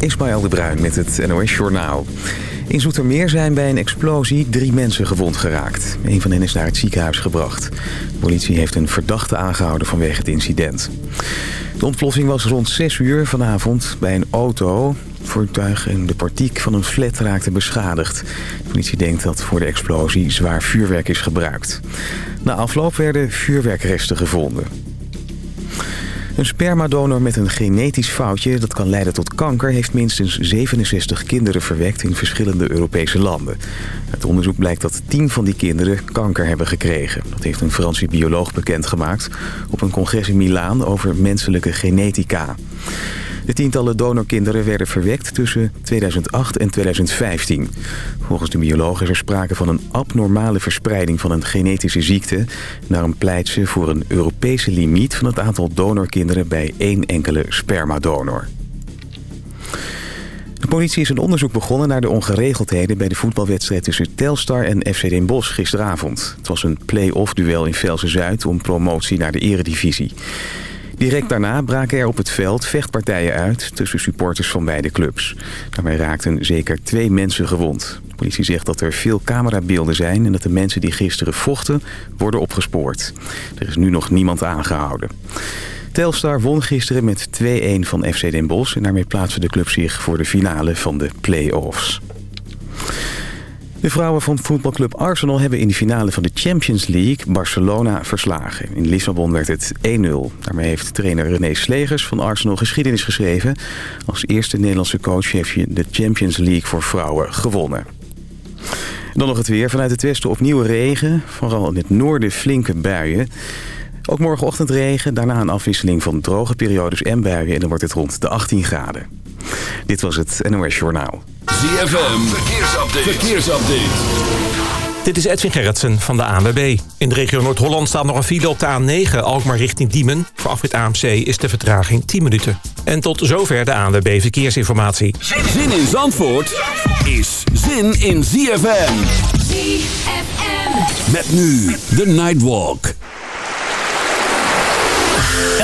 Ismaël de Bruin met het NOS Journaal. In Zoetermeer zijn bij een explosie drie mensen gewond geraakt. Een van hen is naar het ziekenhuis gebracht. De politie heeft een verdachte aangehouden vanwege het incident. De ontploffing was rond 6 uur vanavond bij een auto. Het voertuig en de portiek van een flat raakten beschadigd. De politie denkt dat voor de explosie zwaar vuurwerk is gebruikt. Na afloop werden vuurwerkresten gevonden. Een spermadonor met een genetisch foutje dat kan leiden tot kanker... heeft minstens 67 kinderen verwekt in verschillende Europese landen. Uit onderzoek blijkt dat 10 van die kinderen kanker hebben gekregen. Dat heeft een Franse bioloog bekendgemaakt op een congres in Milaan over menselijke genetica. De tientallen donorkinderen werden verwekt tussen 2008 en 2015. Volgens de bioloog is er sprake van een abnormale verspreiding van een genetische ziekte. Daarom pleit ze voor een Europese limiet van het aantal donorkinderen bij één enkele spermadonor. De politie is een onderzoek begonnen naar de ongeregeldheden... bij de voetbalwedstrijd tussen Telstar en FC Den Bosch gisteravond. Het was een play-off duel in Velsen-Zuid om promotie naar de eredivisie. Direct daarna braken er op het veld vechtpartijen uit tussen supporters van beide clubs. Daarbij raakten zeker twee mensen gewond. De politie zegt dat er veel camerabeelden zijn en dat de mensen die gisteren vochten worden opgespoord. Er is nu nog niemand aangehouden. Telstar won gisteren met 2-1 van FC Den Bosch en daarmee plaatsen de club zich voor de finale van de play-offs. De vrouwen van voetbalclub Arsenal hebben in de finale van de Champions League Barcelona verslagen. In Lissabon werd het 1-0. Daarmee heeft trainer René Slegers van Arsenal geschiedenis geschreven. Als eerste Nederlandse coach heeft je de Champions League voor vrouwen gewonnen. Dan nog het weer. Vanuit het westen opnieuw regen. Vooral in het noorden flinke buien. Ook morgenochtend regen, daarna een afwisseling van droge periodes en buien... en dan wordt het rond de 18 graden. Dit was het NOS Journaal. ZFM, verkeersupdate. verkeersupdate. Dit is Edwin Gerritsen van de ANWB. In de regio Noord-Holland staat nog een file op de A9, Alkmaar richting Diemen. Voor afrit AMC is de vertraging 10 minuten. En tot zover de ANWB Verkeersinformatie. Zin in Zandvoort is zin in ZFM. ZFM. Met nu de Nightwalk.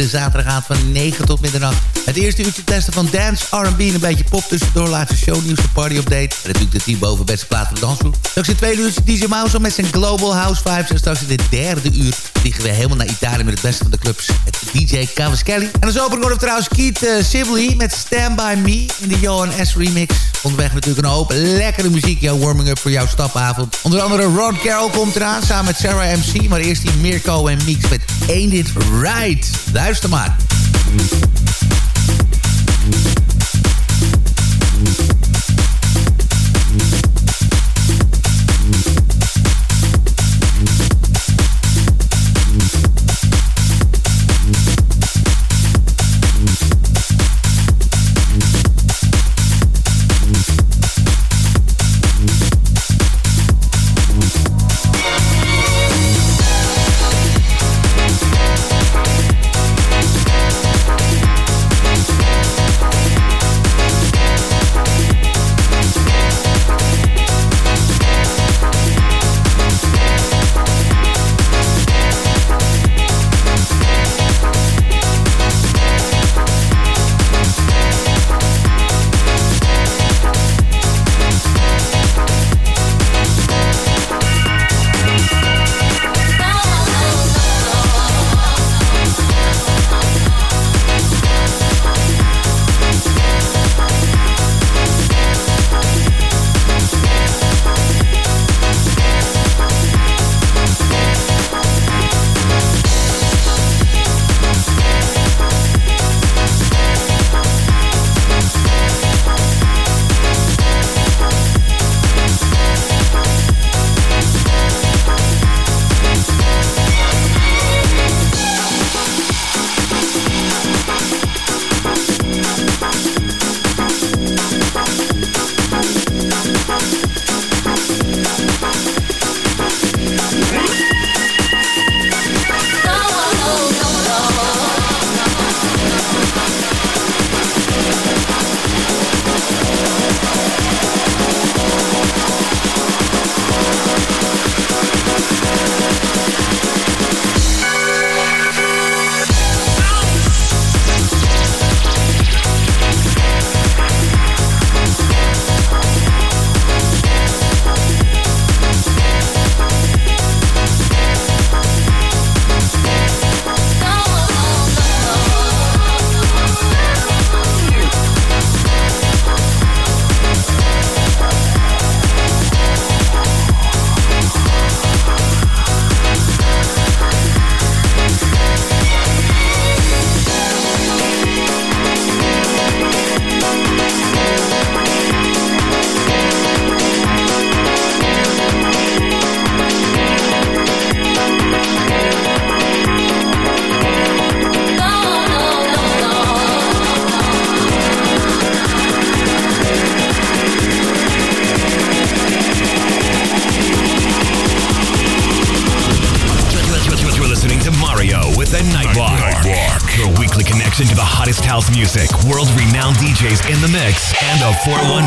Iedere zaterdag van 9 tot middernacht. Het eerste uurtje testen van dance, R&B en een beetje pop tussendoor. Laatste shownieuws, de party update. En natuurlijk de team boven beste plaat de dansgroep. Straks in tweede uurtje DJ Mouse met zijn Global House Vibes. En straks in de derde uur vliegen we helemaal naar Italië met het beste van de clubs. Het DJ Cavaschelli. En als opening we trouwens Keith uh, Sibley met Stand By Me in de Johan S remix. Onderweg natuurlijk een hoop lekkere muziek. Jouw warming-up voor jouw stapavond. Onder andere Ron Carroll komt eraan samen met Sarah MC. Maar eerst die Mirko en Mix met Ain't It Right. Luister maar. In the mix and a 411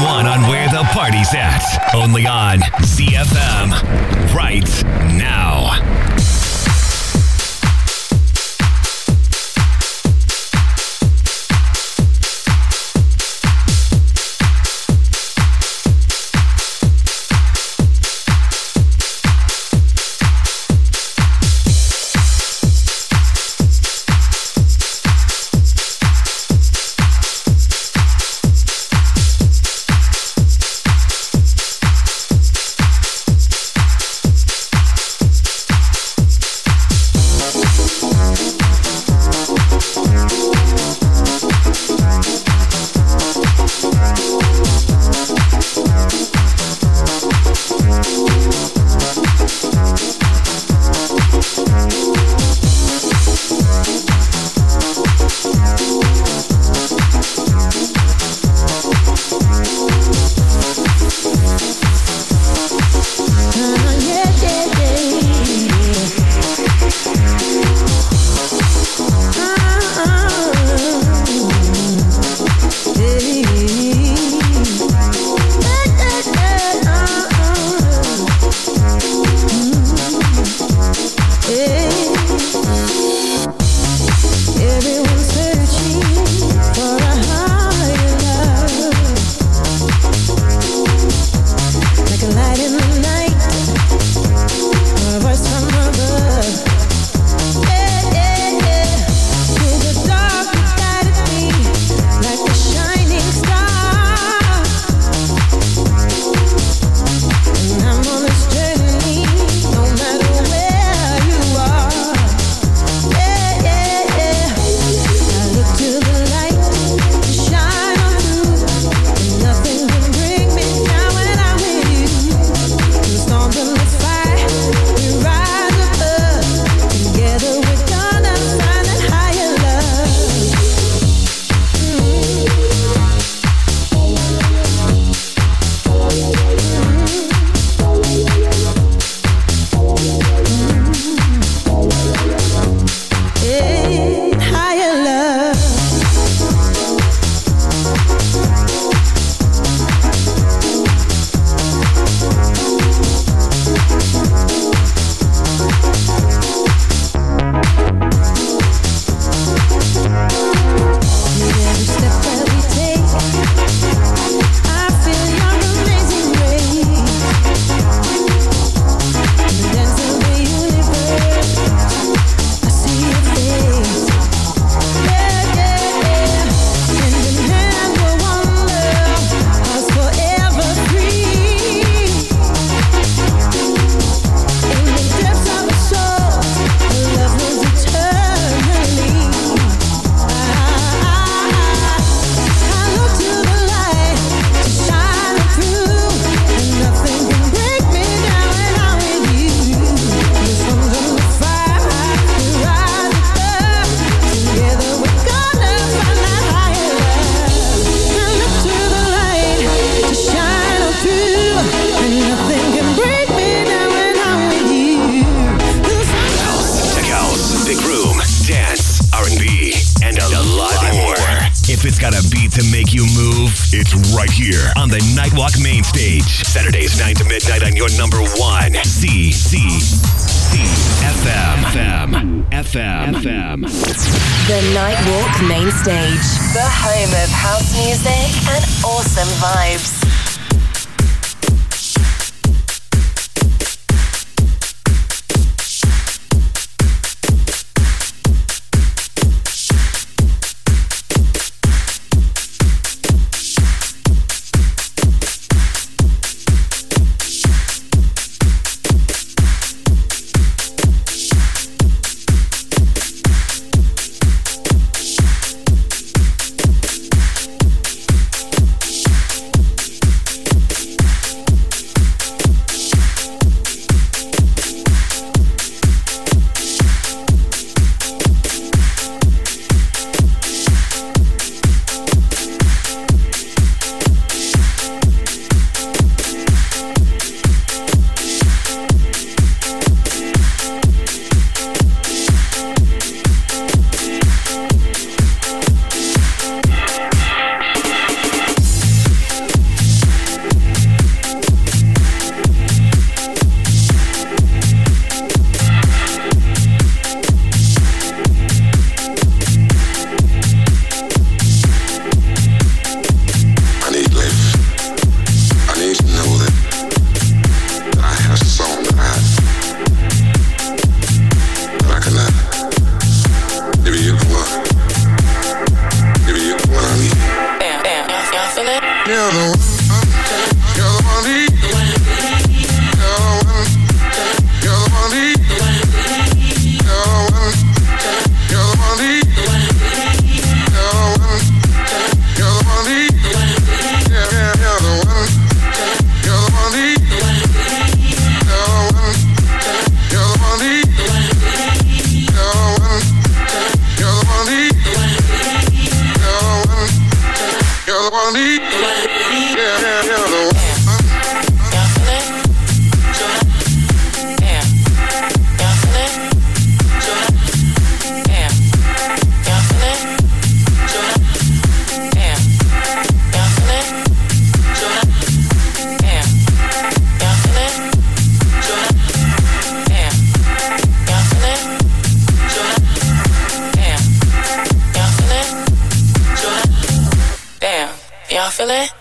Feel it?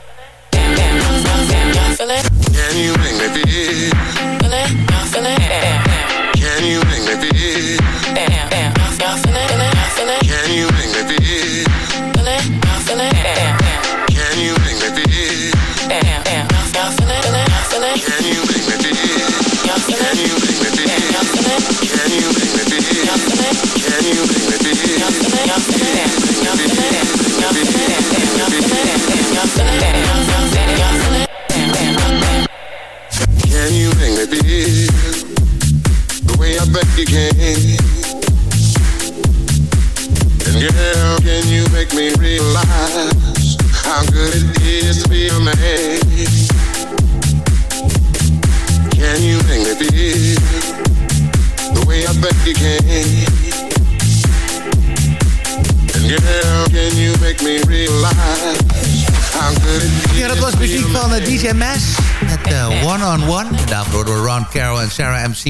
Damn, damn, damn, damn, damn, damn. Feel it? Can you make me feel? it? Feel it? Y'all feel it? Damn, damn. Can you make me feel? Damn, damn. Y'all feel it? Feel it? Y'all feel it? Can you make me feel? it? Feel it? Y'all feel it? Damn, damn. Can you make me feel? Damn, damn. Y'all feel it? Feel it? Y'all feel it? Can you make me feel? it? Y'all feel it? Can you make me feel? it? Y'all feel it? Can you make me feel? it? Y'all feel it? Can you make me feel? it? Y'all feel it? Y'all feel it? Y'all feel it? Y'all feel it? Y'all feel it? can you make me is be the way I think you can? And can you make me realize? Ja, dat was muziek van eh, DJ Mass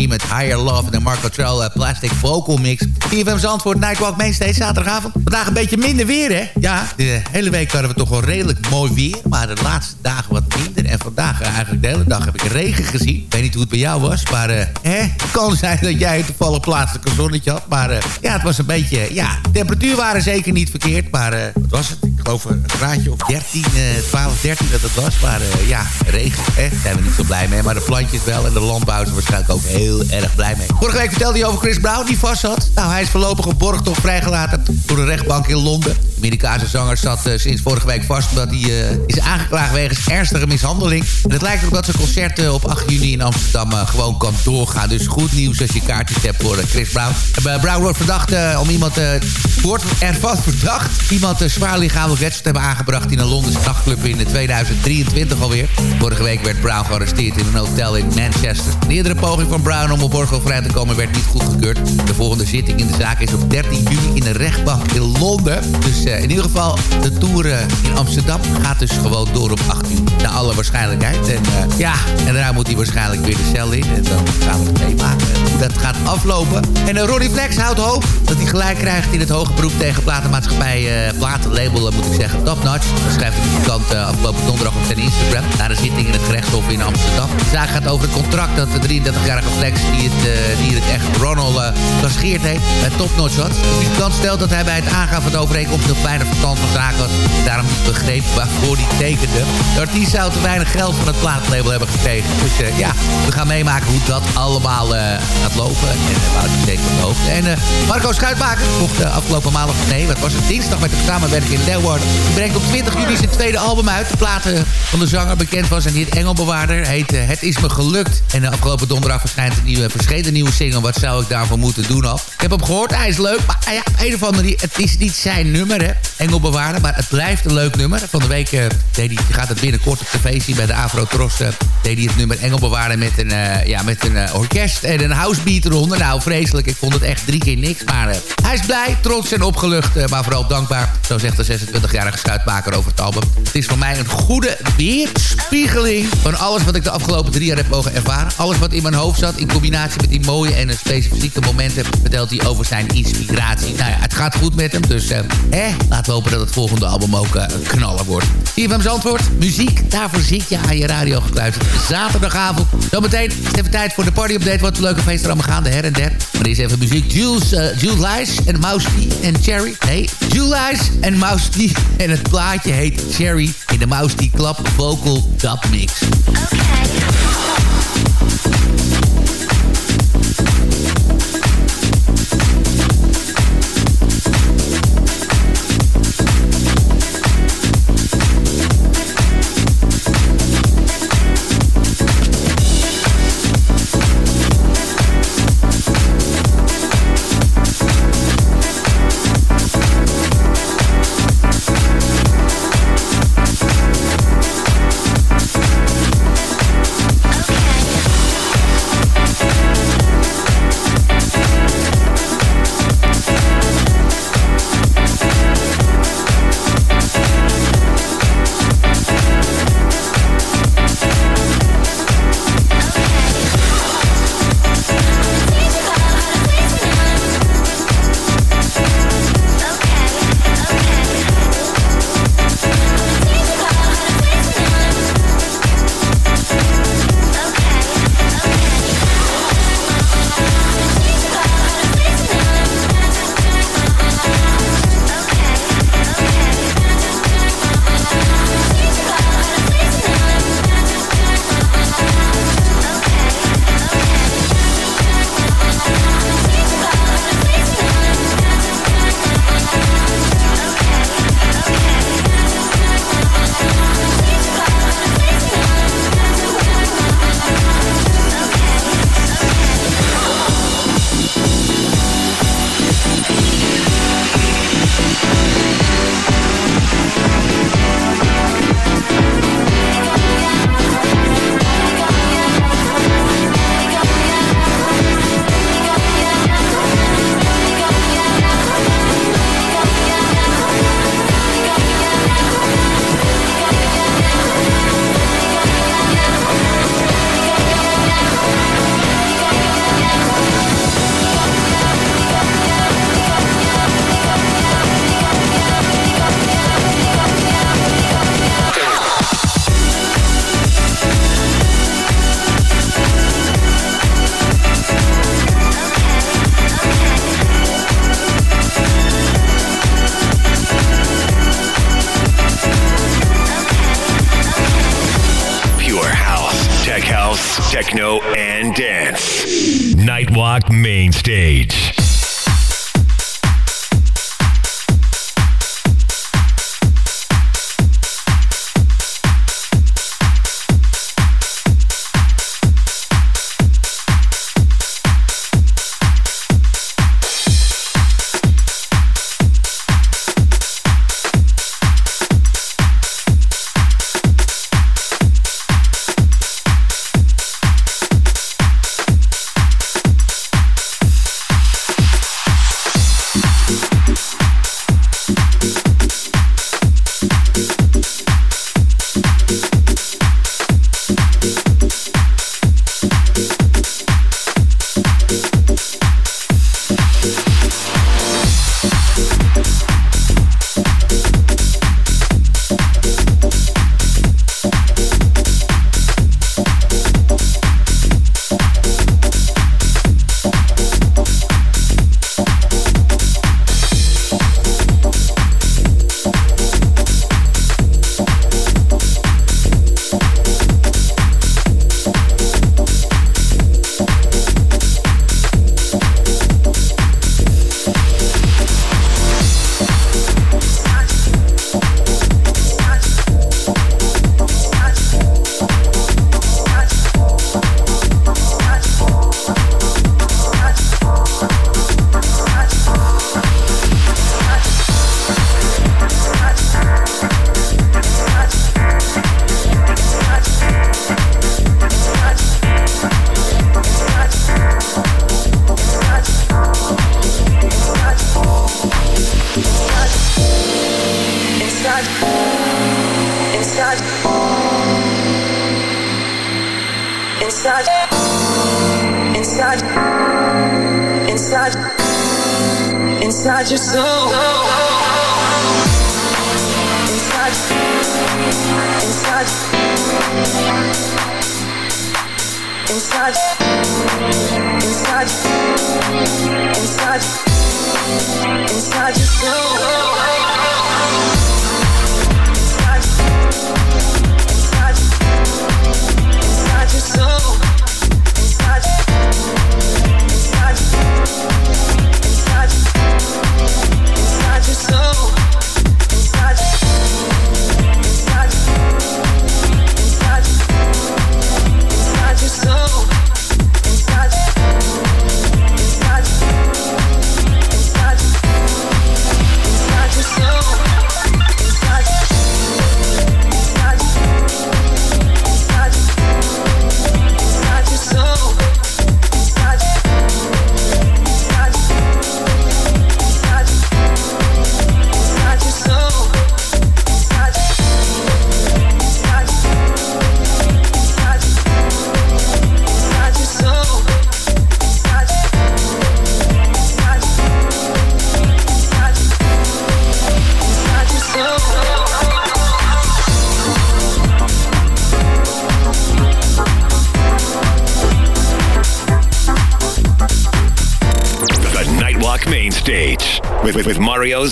met Higher Love en de Marco Trell uh, Plastic Vocal Mix. TFM Zandvoort, Nightwalk Mainstage, zaterdagavond. Vandaag een beetje minder weer, hè? Ja, de hele week hadden we toch wel redelijk mooi weer. Maar de laatste dagen wat minder. En vandaag, uh, eigenlijk de hele dag, heb ik regen gezien. Ik weet niet hoe het bij jou was, maar uh, hè, het kan zijn dat jij toevallig plaatselijk een zonnetje had. Maar ja, het was een beetje, ja, de temperatuur waren zeker niet verkeerd. Maar wat was het? Ik geloof een graadje of 13, 12, 13 dat het was. Maar ja, regen, hè, daar zijn we niet zo blij mee. Maar de plantjes wel en de landbouw zijn waarschijnlijk ook heel erg blij mee. Vorige week vertelde hij over Chris Brown die vast zat. Nou, hij is voorlopig op borgtocht vrijgelaten door de rechtbank in Londen. De Amerikaanse zanger zat uh, sinds vorige week vast... omdat hij uh, is aangeklaagd wegens ernstige mishandeling. En het lijkt erop dat zijn concert uh, op 8 juni in Amsterdam gewoon kan doorgaan. Dus goed nieuws als je kaartjes hebt voor Chris Brown. Brown wordt verdacht om iemand... wordt ervan verdacht iemand zwaar lichamelijk letsel hebben aangebracht... in een Londense nachtclub in 2023 alweer. Vorige week werd Brown gearresteerd in een hotel in Manchester. Een eerdere poging van Brown om op borgel vrij te komen werd niet goedgekeurd. De volgende zitting in de zaak is op 13 juli in de rechtbank in Londen. Dus in ieder geval, de tour in Amsterdam gaat dus gewoon door op 18. Naar alle waarschijnlijkheid. En ja, en daarna moet hij waarschijnlijk weer de cel in. En dan gaan we het meemaken hoe dat gaat aflopen. En Ronnie Flex houdt hoop dat hij gelijk krijgt in het hoge beroep tegen platenmaatschappij, platenlabel moet ik zeggen, Top Notch. Dat schrijft de muzikant afgelopen donderdag op zijn Instagram. Na de zitting in het gerechtshof in Amsterdam. De zaak gaat over het contract dat de 33-jarige Flex, die het, die het echt Ronald uh, gescheerd heeft, bij Top Notch had. De muzikant stelt dat hij bij het aangaan van de overeenkomst weinig verstand van zaken. Daarom niet begreep waarvoor hij tekende. De artiest zou te weinig geld van het plaatlabel hebben gekregen. Dus uh, ja, we gaan meemaken hoe dat allemaal uh, gaat lopen. En uh, Wouter zeker op de hoogte. En Marco Schuitmaker mocht afgelopen maandag, nee, wat was het, dinsdag met de samenwerking in Leeuwarden. Die brengt op 20 juli zijn tweede album uit. De platen van de zanger bekend van zijn hit Engelbewaarder heet Het is me gelukt. En de afgelopen donderdag verschijnt een nieuwe, verscheen een nieuwe single. Wat zou ik daarvoor moeten doen al? Ik heb hem gehoord, hij is leuk. Maar ja, een of andere het is niet zijn nummer, hè. Engelbewaarder, maar het blijft een leuk nummer. Van de week uh, deed gaat het binnenkort op tv zien bij de Afro Tros. Uh, deed hij het nummer Engelbewaarder met een, uh, ja, met een orkest en een housebeat eronder. Nou, vreselijk. Ik vond het echt drie keer niks. Maar hij is blij, trots en opgelucht, maar vooral dankbaar. Zo zegt de 26-jarige schuitmaker over het album. Het is voor mij een goede weerspiegeling van alles wat ik de afgelopen drie jaar heb mogen ervaren. Alles wat in mijn hoofd zat, in combinatie met die mooie en specifieke momenten, vertelt hij over zijn inspiratie. Nou ja, het gaat goed met hem, dus eh, laten we hopen dat het volgende album ook uh, knallen wordt. IFM's antwoord, muziek, daarvoor zit je aan je radio gekluisterd. Zaterdagavond, dan meteen is het even tijd voor de party-update. Wat een leuke feesten allemaal gaan, de her en der. Maar eerst even muziek, Jules, uh, Jules Lies en Mouse en Cherry. Nee, Jules Lies en Mouse En het plaatje heet Cherry in de Mouse Club Vocal Dub Mix. Okay.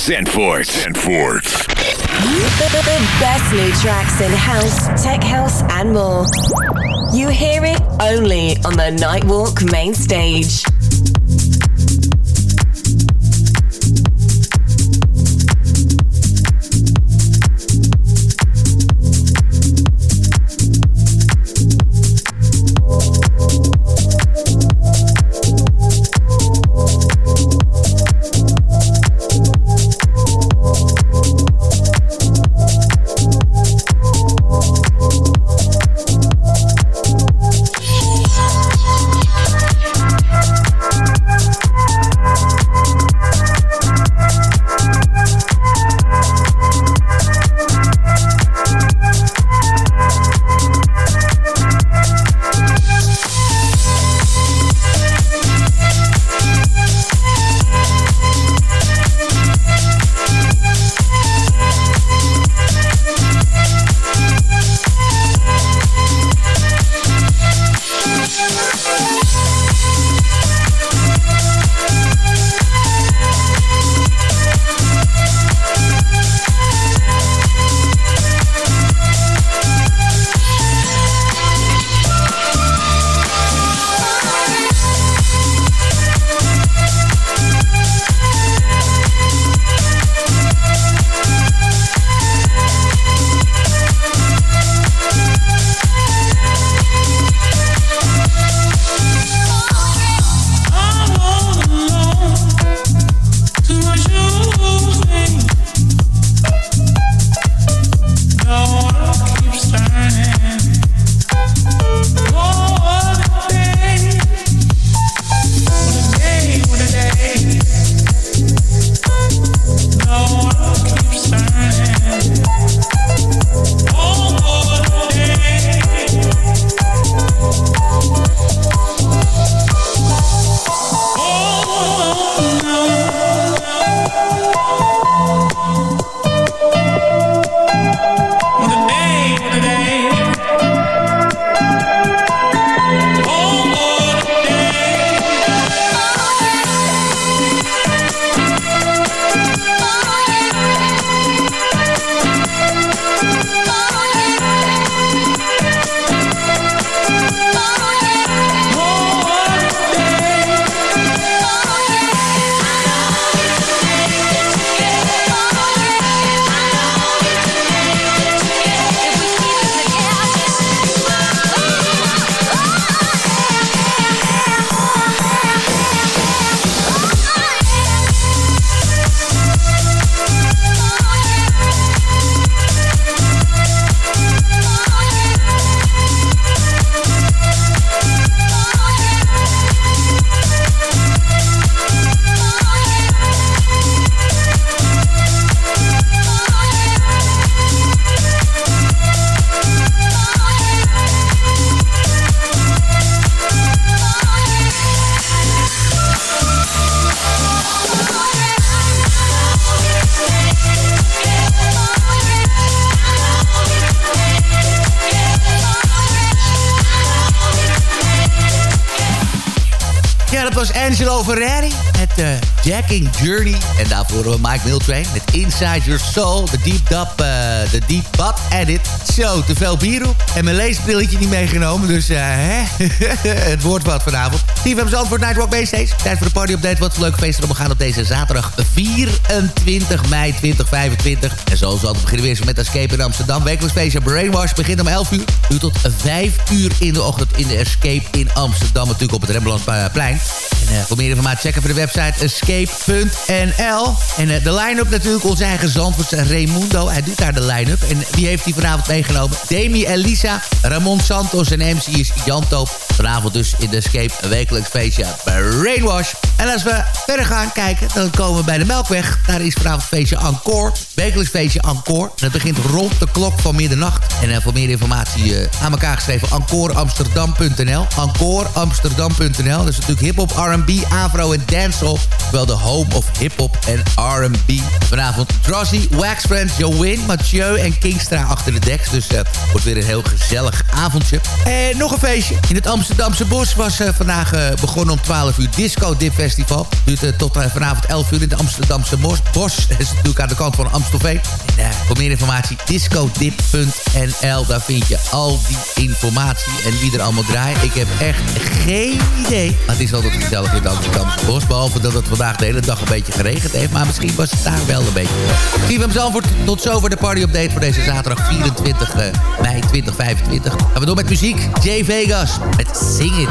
Zanfort. Zanfort. The best new tracks in house, tech house, and more. You hear it only on the Nightwalk main stage. Jacking Journey. En daarvoor we Mike Miltrain met Inside Your Soul. De Deep Dub, uh, de Deep Bad Edit. Zo, te veel bier. En mijn leesbrilletje niet meegenomen. Dus uh, hè? het wordt wat vanavond. TVM Zandvoort Nightwalk Backstage. Tijd voor de party update. Wat een leuk feest erop gaan op deze zaterdag 24 mei 2025. En zoals altijd beginnen we weer met Escape in Amsterdam. Wekelijks feestje Brainwash begint om 11 uur. Duurt tot 5 uur in de ochtend in de Escape in Amsterdam. Natuurlijk op het Rembrandtplein. En voor meer informatie checken voor de website escape.nl. En uh, de line-up natuurlijk onze eigen Zandvoortse Raimundo. Hij doet daar de line-up. En wie heeft hij vanavond meegenomen? Demi Elisa, Ramon Santos en MC is Janto. Vanavond dus in de Escape wekelijks feestje Brainwash. En als we verder gaan kijken, dan komen we bij de Melkweg. Daar is vanavond feestje Encore. Wekelijks feestje Encore. En dat begint rond de klok van middernacht. En uh, voor meer informatie uh, aan elkaar geschreven encoreamsterdam.nl. Encoreamsterdam.nl. Dat is natuurlijk hip-hop, R&B, afro en dancehall. Wel de home of hip-hop en R&B. Vanavond Drosy, Wax Friends, Jowin, Mathieu en Kingstra achter de deks. Dus uh, wordt weer een heel gezellig avondje. En nog een feestje. In het Amsterdamse Bos was vandaag begonnen om 12 uur Disco Dip Festival. Duurt tot vanavond 11 uur in het Amsterdamse Bos. Bos is natuurlijk aan de kant van Amstelveen. En, voor meer informatie discodip.nl. Daar vind je al die informatie en wie er allemaal draait. Ik heb echt geen idee. Maar het is altijd gezellig in het Amsterdamse Bos. Behalve dat het vandaag de hele dag een beetje geregend heeft. Maar misschien was het daar wel een beetje. Steve Zandvoort, tot zover de party update voor deze zaterdag 24 mei 2025. Gaan we door met muziek. Jay Vegas met Sing It.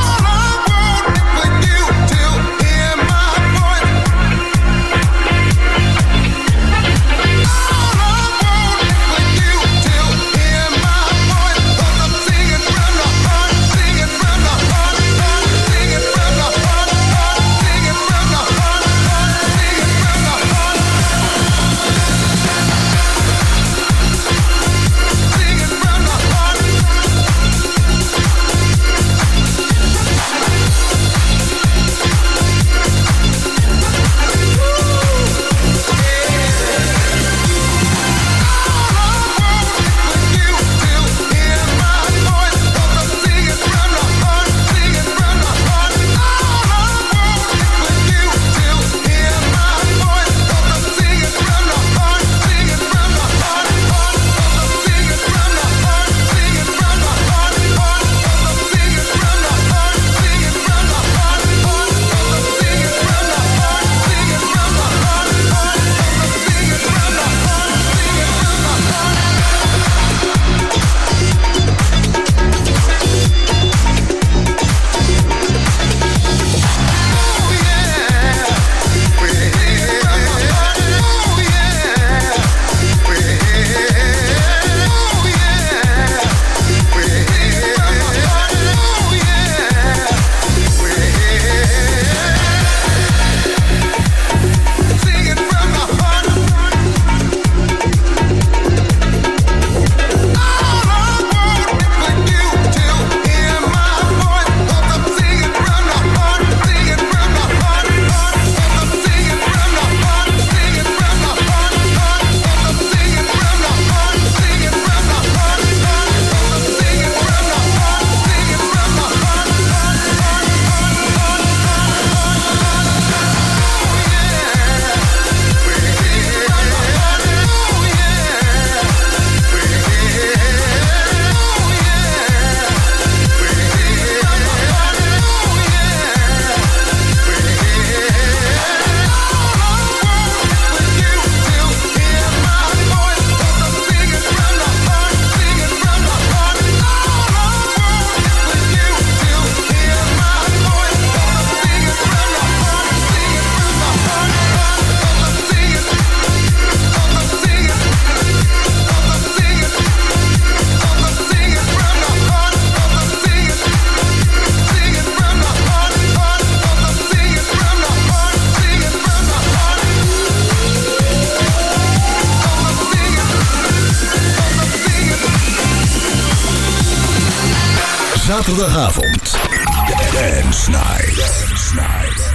Zaterdagavond. Dance Night. Dance Night.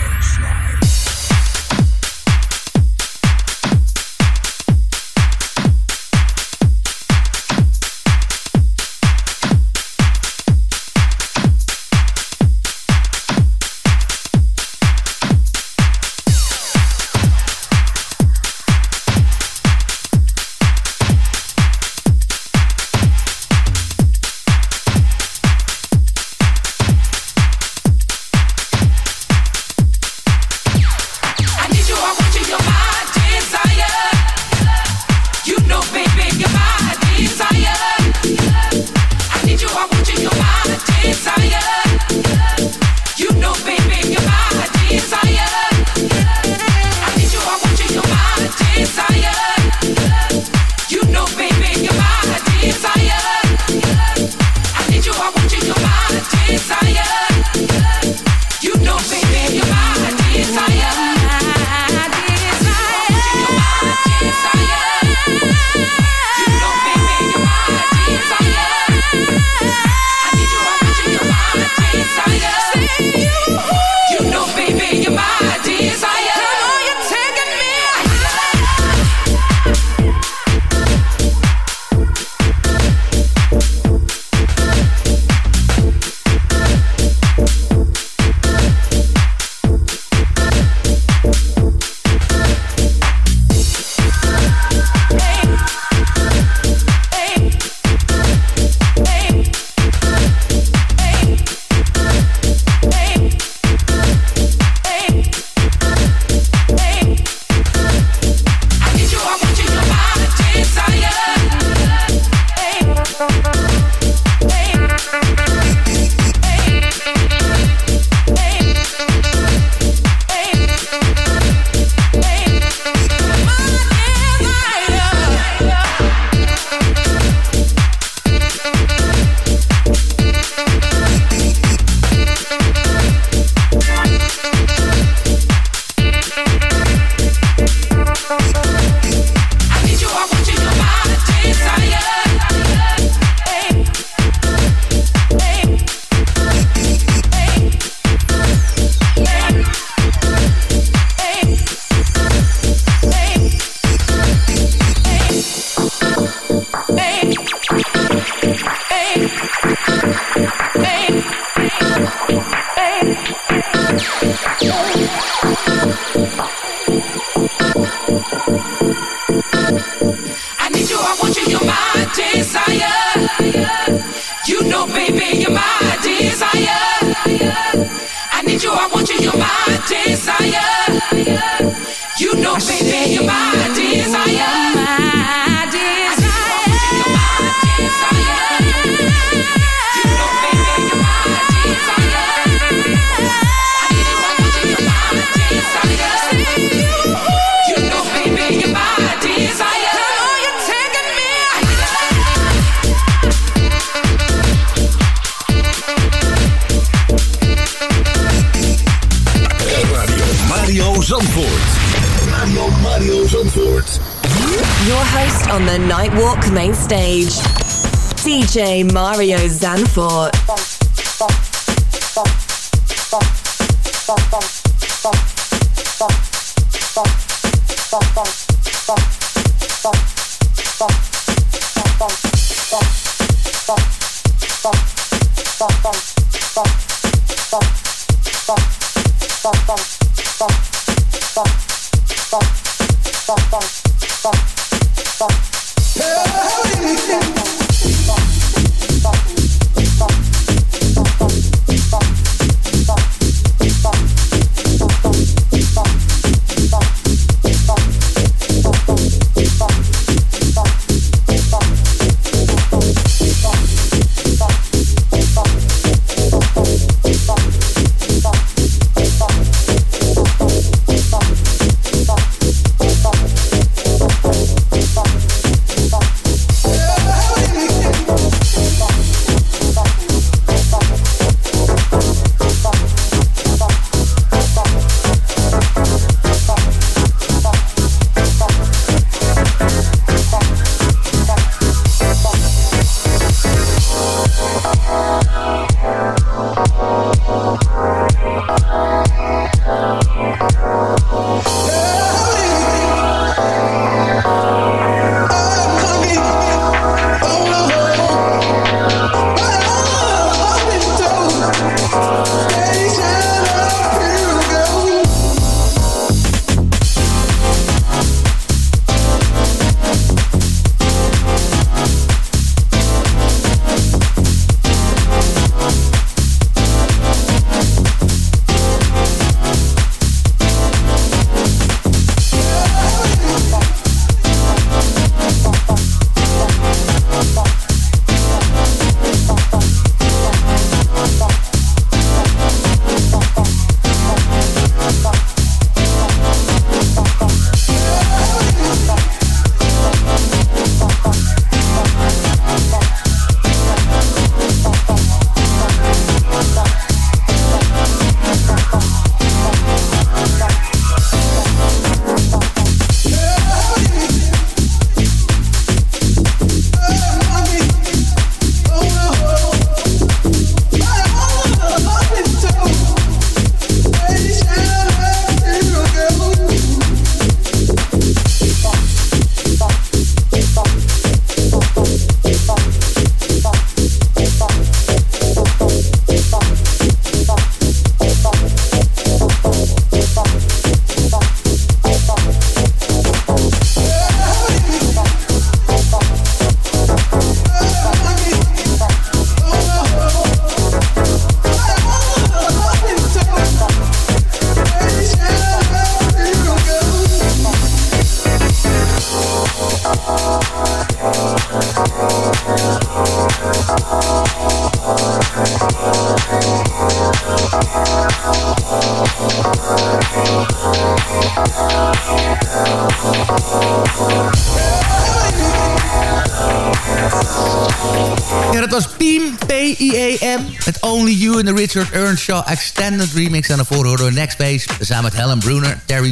Mario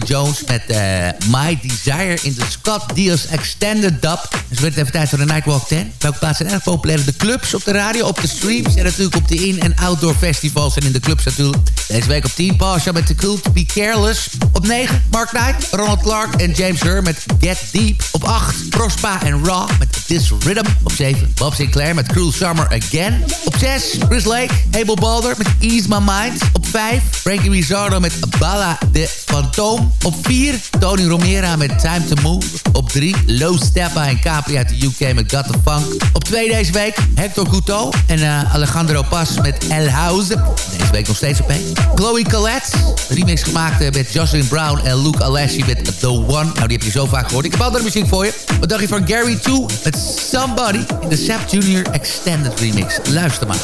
Jones. Met uh, My Desire in de Scott Diaz Extended Dub. Dus werd even tijd voor de Nightwalk 10. Welke plaatsen zijn erg populair? De clubs op de radio, op de streams. En natuurlijk op de in- en outdoor festivals. En in de clubs natuurlijk. Deze week op 10. Pasha met The Cool To Be Careless. Op 9. Mark Knight, Ronald Clark en James Hur met Get Deep. Op 8. Prospa en Raw met This Rhythm. Op 7. Bob Sinclair met Cruel Summer Again. Op 6, Chris Lake, Abel Balder met Ease My Mind. Op 5, Frankie Rizzardo met Balla de Fantoom. Op 4, Tony Romera met Time to Move. Op 3, Low Steppa en Capri uit de UK met Got the Funk. Op 2 deze week, Hector Couteau en uh, Alejandro Paz met El House. Deze week nog steeds op 1. Chloe Collette, remix gemaakt uh, met Jocelyn Brown en Luke Alessi met The One. Nou, die heb je zo vaak gehoord. Ik heb andere muziek voor je. Wat dacht je van Gary 2 met Somebody in de Sap Junior Extended Remix? Luister maar.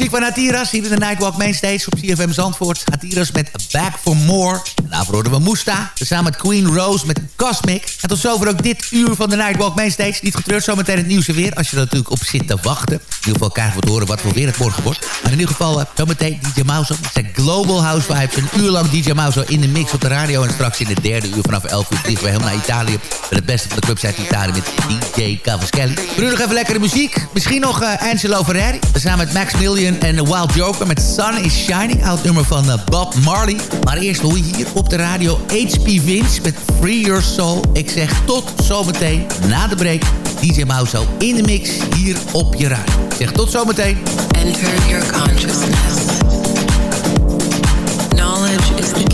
Muziek van Atiras. Hier in de Nightwalk Mainstage op CFM Zandvoort. Atiras met Back for More. En daarvoor hoorden we Moesta. Samen met Queen Rose met Cosmic. En tot zover ook dit uur van de Nightwalk Mainstage. Niet getreurd, zometeen het nieuws weer. Als je er natuurlijk op zit te wachten. In ieder geval kaart voor horen wat voor weer het morgen wordt. Maar in ieder geval, eh, zometeen DJ Mouse. met Global House Vibes. Een uur lang DJ Mouse in de mix op de radio. En straks in de derde uur vanaf 11 uur vliegen we helemaal naar Italië. Met het beste van de clubs uit Italië met DJ Cavaschelli. We doen nog even lekkere muziek. Misschien nog eh, Angelo Ferreri. Samen met Max Million en Wild Joker met Sun is Shining. Oud nummer van eh, Bob Marley. Maar eerst hoor je hier op de radio HP Vince met Free Your Soul. Ik zeg tot zometeen na de break. DJ Mauso in de mix hier op je radio. Ik zeg tot zometeen. Enter your consciousness. Extreme.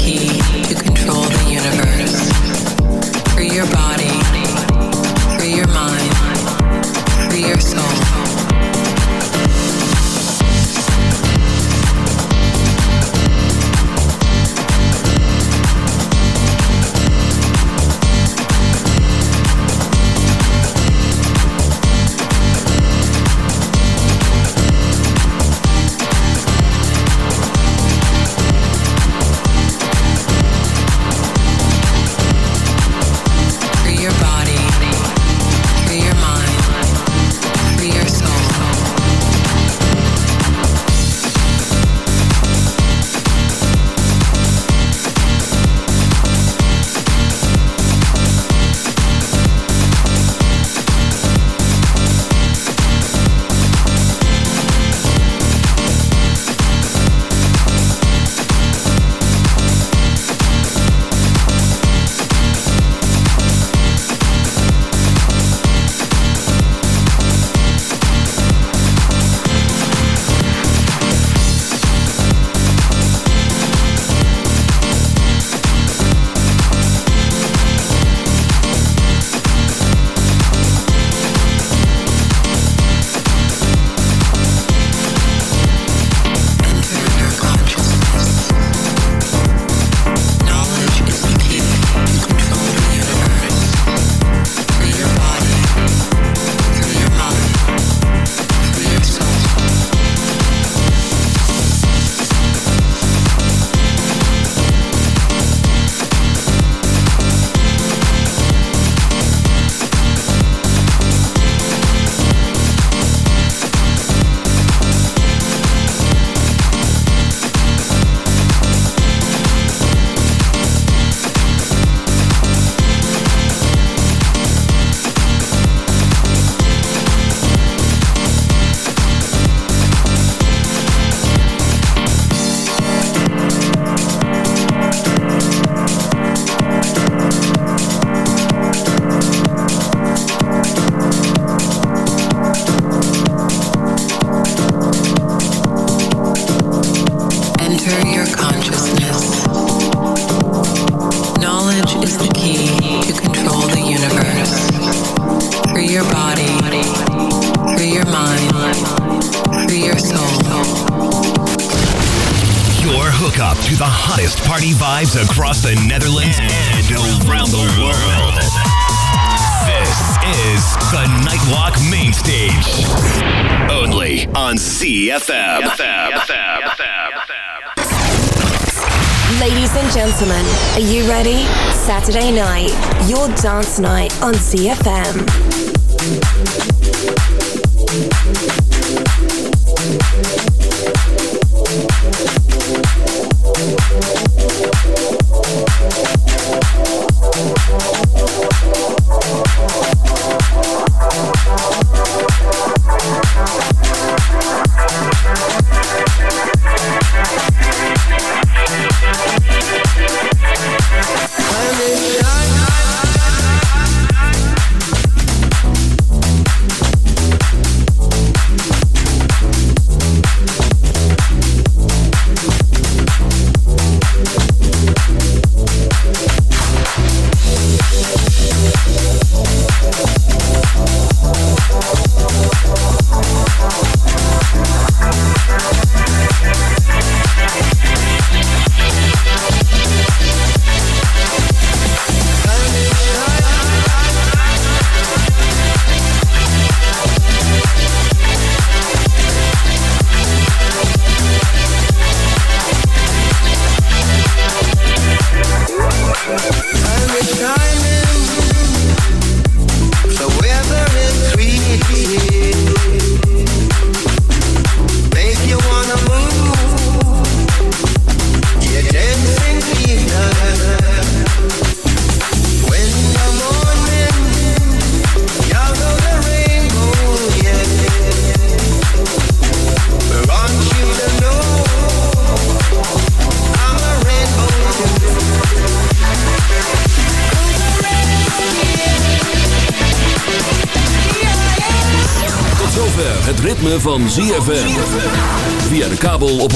CFM.